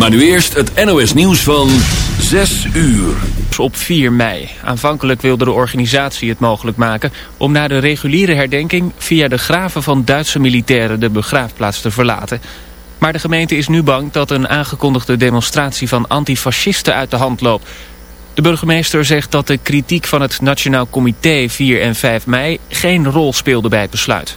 Maar nu eerst het NOS nieuws van 6 uur. Op 4 mei. Aanvankelijk wilde de organisatie het mogelijk maken... om na de reguliere herdenking via de graven van Duitse militairen... de begraafplaats te verlaten. Maar de gemeente is nu bang dat een aangekondigde demonstratie... van antifascisten uit de hand loopt. De burgemeester zegt dat de kritiek van het Nationaal Comité 4 en 5 mei... geen rol speelde bij het besluit.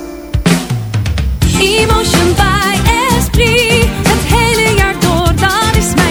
Emotion by Esprit. Het hele jaar door, dat is mijn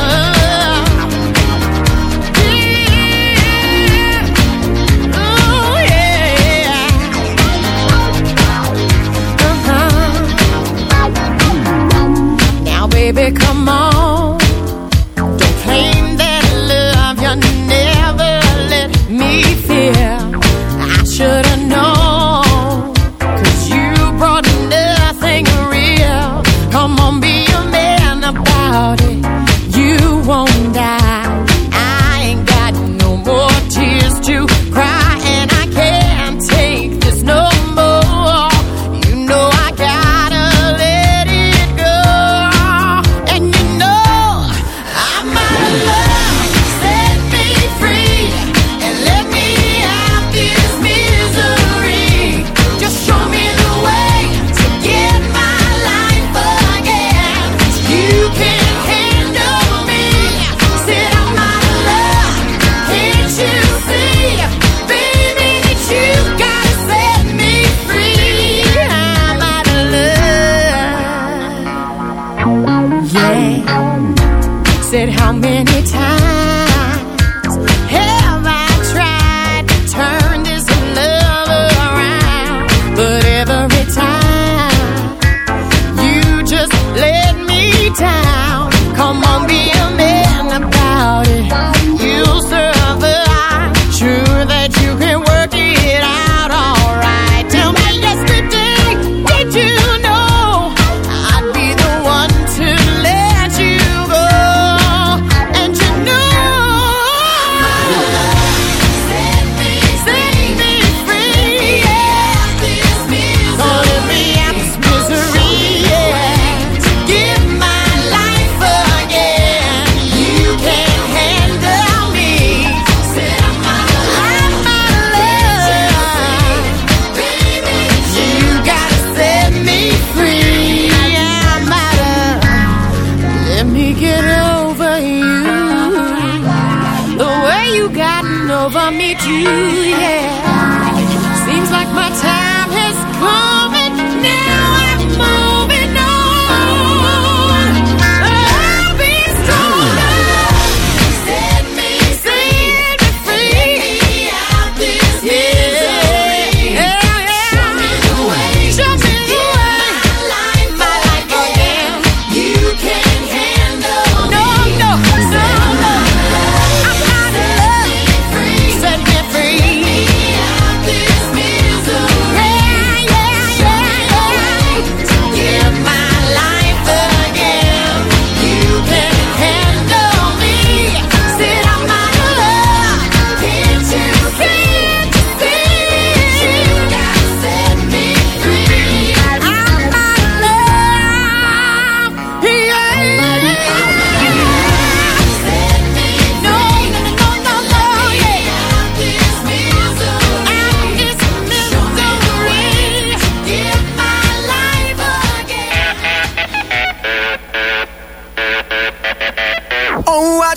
Baby, come on.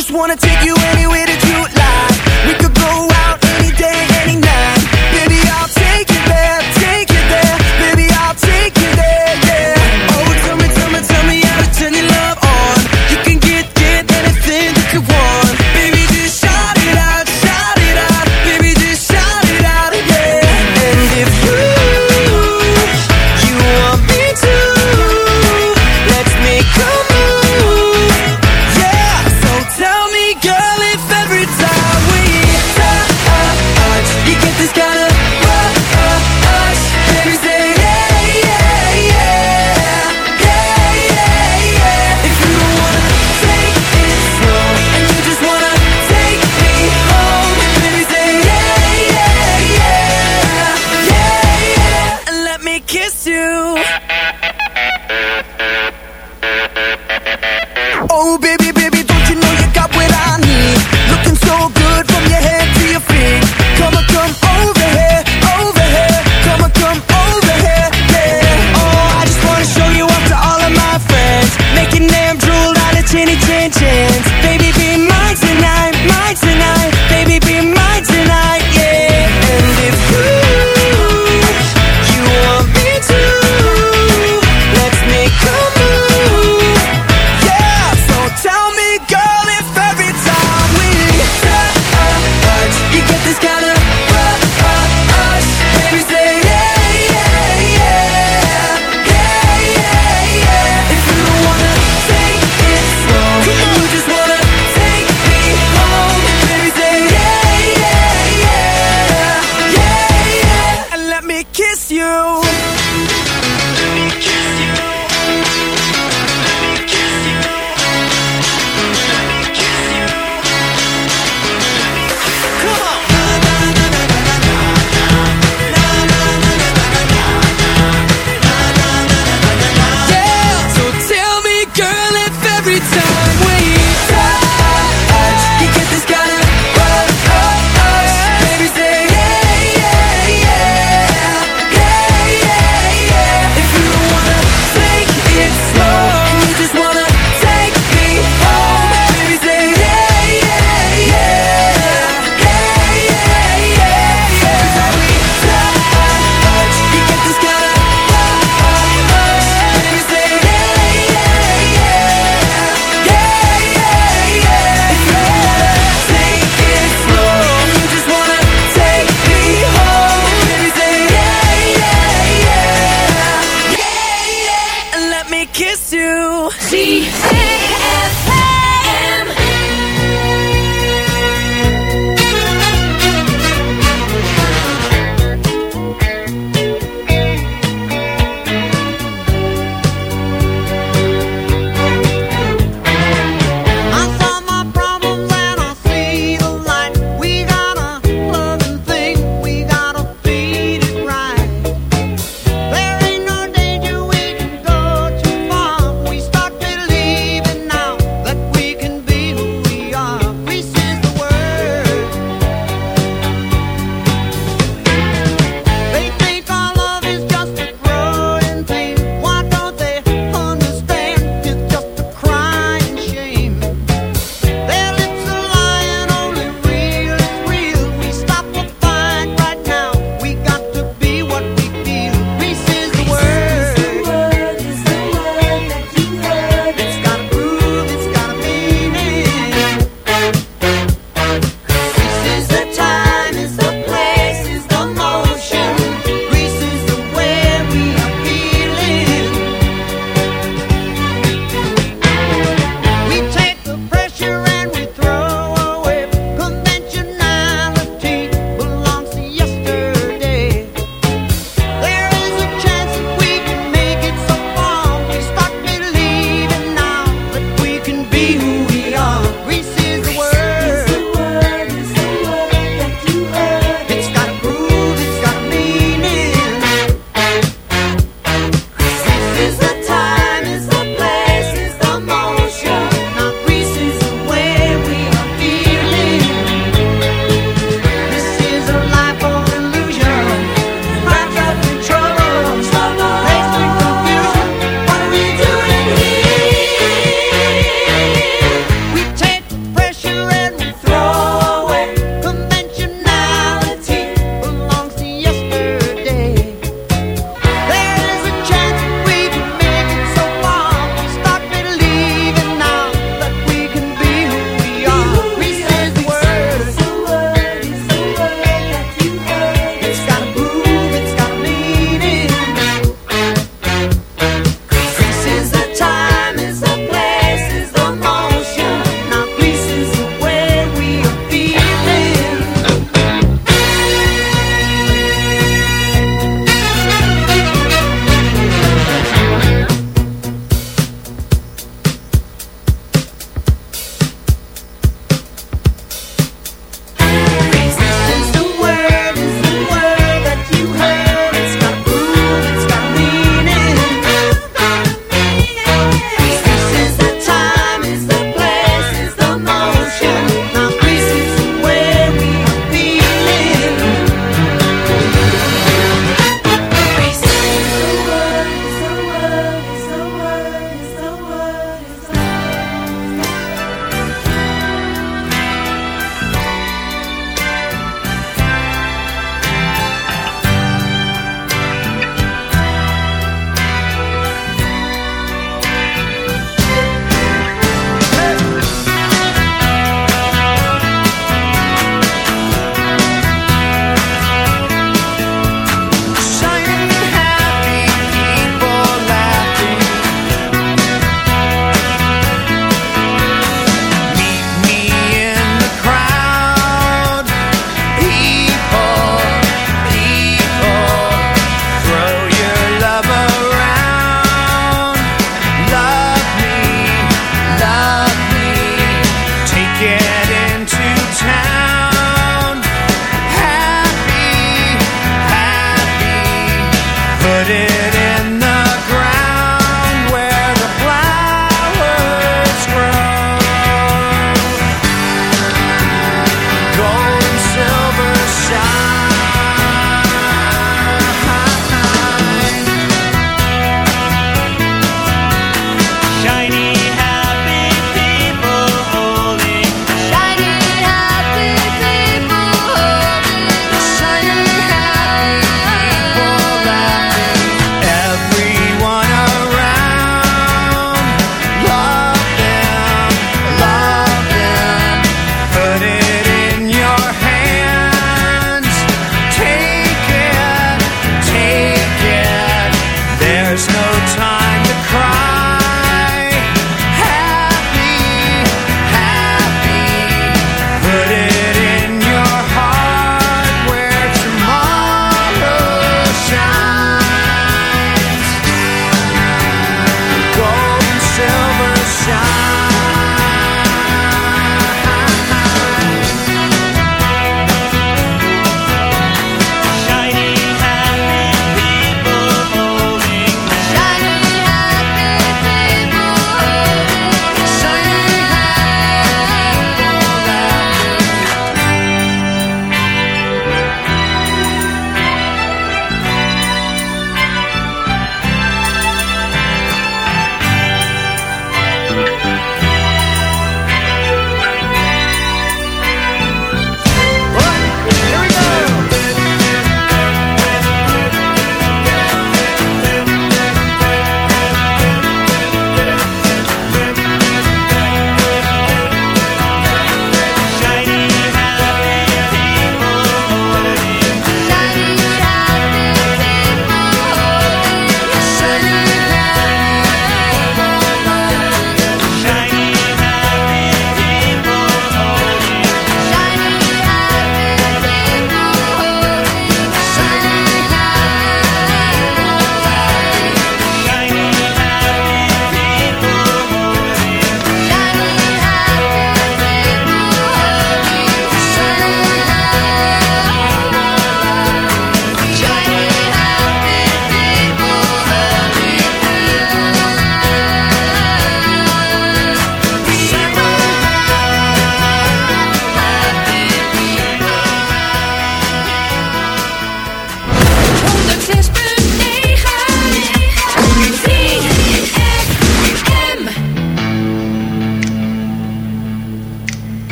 Just wanna take you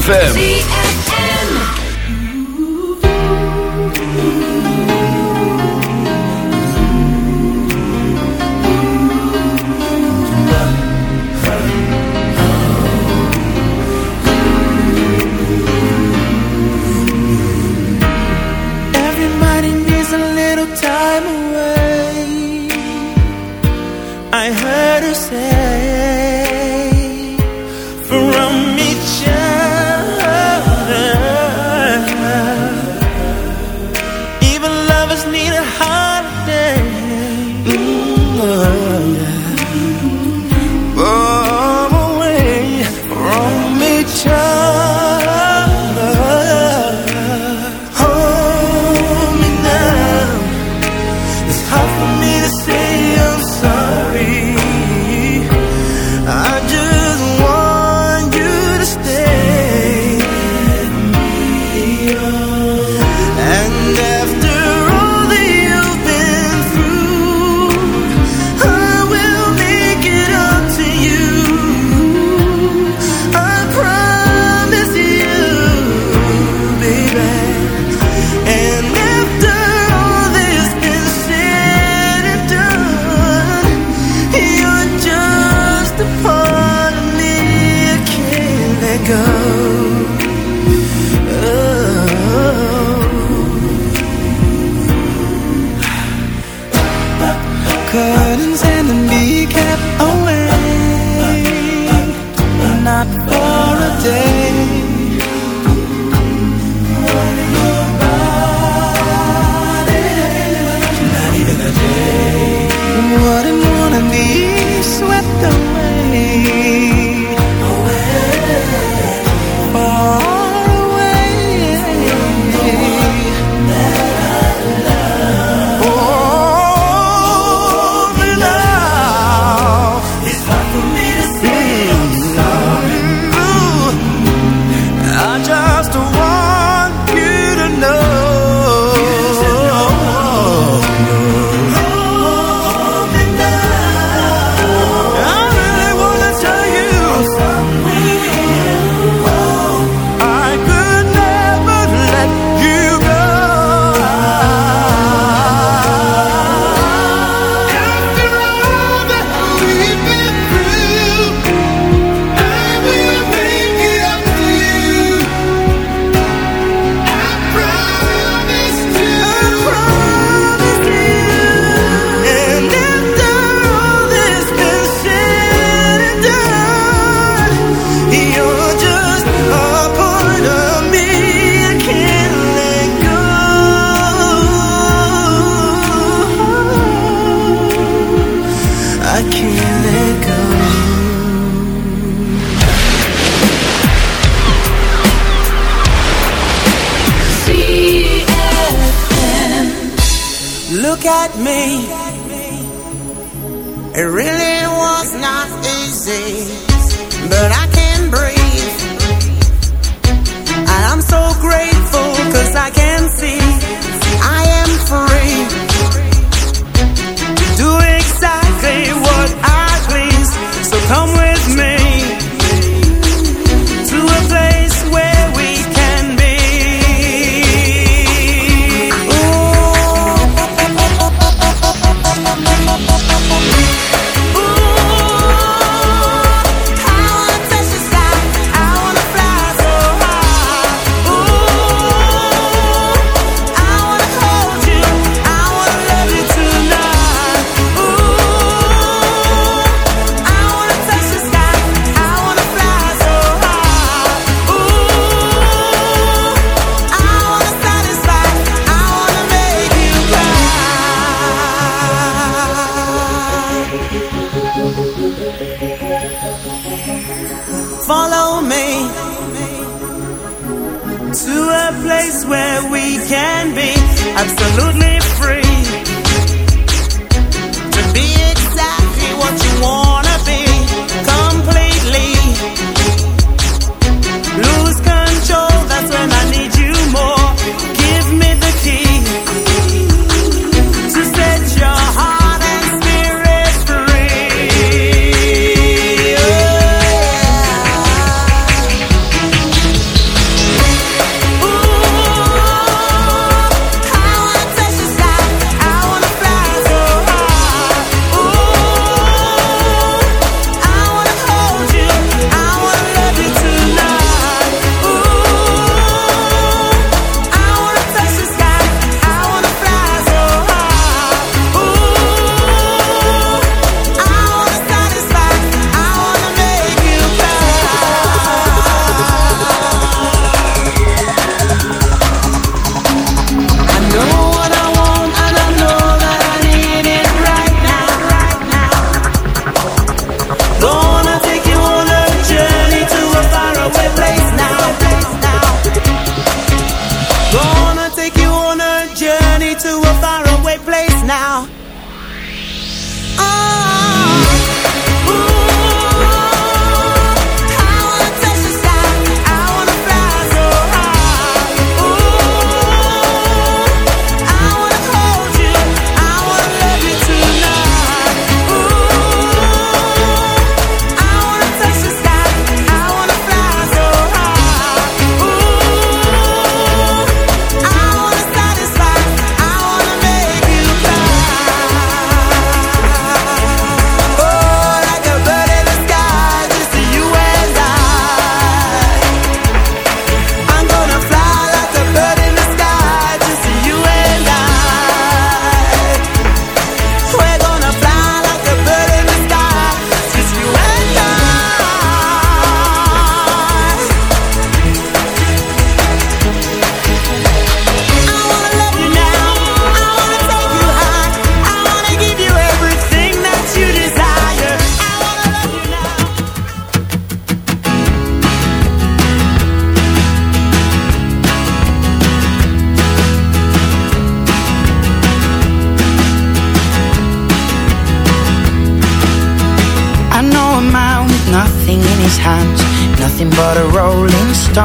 ZFM. burdens and then be kept away. Not for a day. Wouldn't wanna be swept away.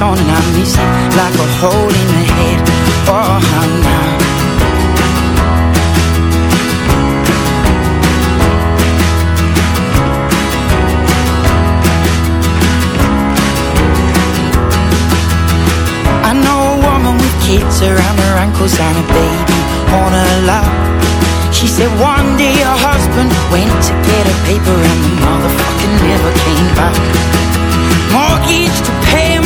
life on, miss it like a hole in the head. Oh, now. I know a woman with kids around her ankles and a baby on her lap. She said one day her husband went to get a paper and the motherfucker never came back. Mortgage to pay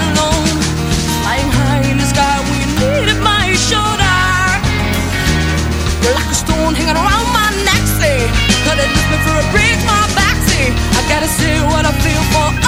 alone, flying high in the sky when you needed my shoulder. You're like a stone hanging around my neck, me for a my I gotta see what I feel for.